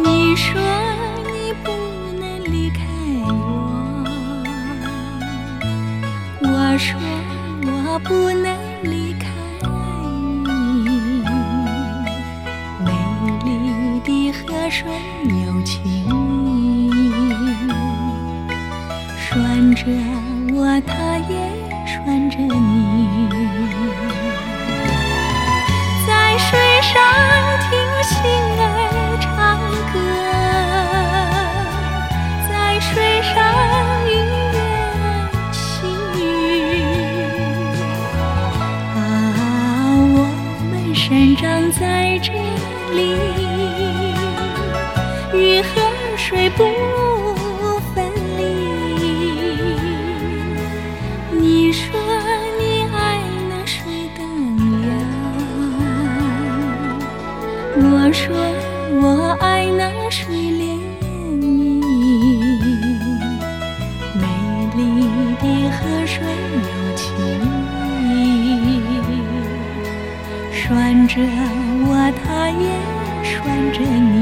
你说你不能离开我，我说我不能有情意，拴着我，它也拴着你。在水上听星儿唱歌，在水上鱼儿戏语。啊，我们生长在这里，与河水不分离。你说你爱那水的样，我说我爱那水涟漪。美丽的河水有情意，拴着我，它也拴着你。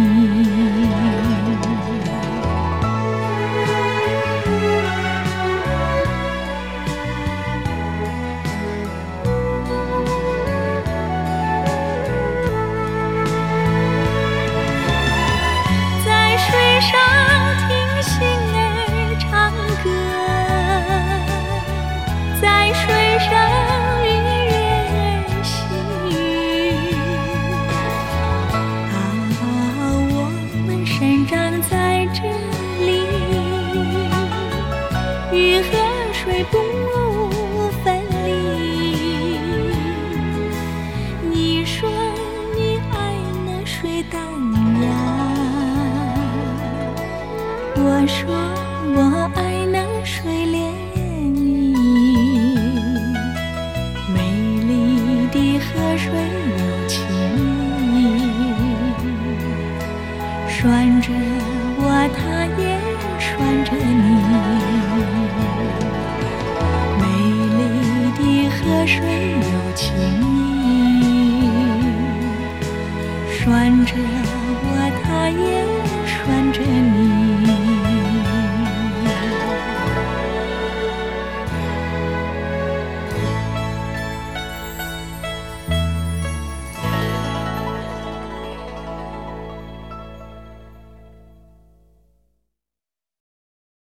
与河水不分离。你说你爱那水荡漾，我说我爱那水涟漪。美丽的河水有情意，拴着我，它也拴着你。拴着我，他也。